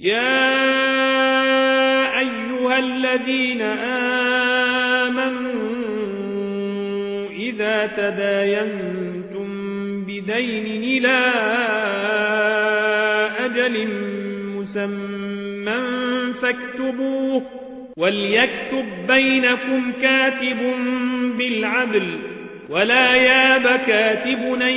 يا أيها الذين آمنوا إذا تداينتم بدين إلى أجل مسمى فاكتبوه وليكتب بينكم كاتب بالعدل ولا ياب كاتب أن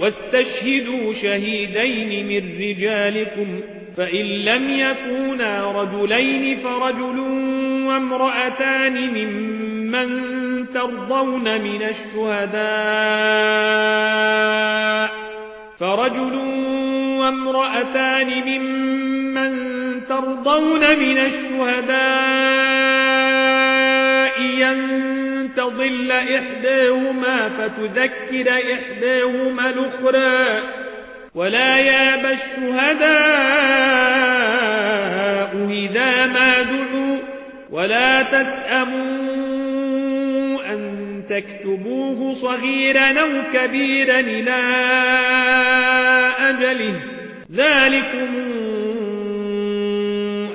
واستشهدوا شهيدين من رجالكم فإن لم يكونا رجلين فرجل وامرأتان ممن ترضون من الشهداء فرجل وامرأتان ممن ترضون من الشهداء ين تضل إحداهما فتذكر إحداهما الأخرى ولا ياب الشهداء إذا ما دعوا ولا تسأموا أن تكتبوه صغيرا أو كبيرا إلى أجله. ذلكم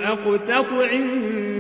أقتط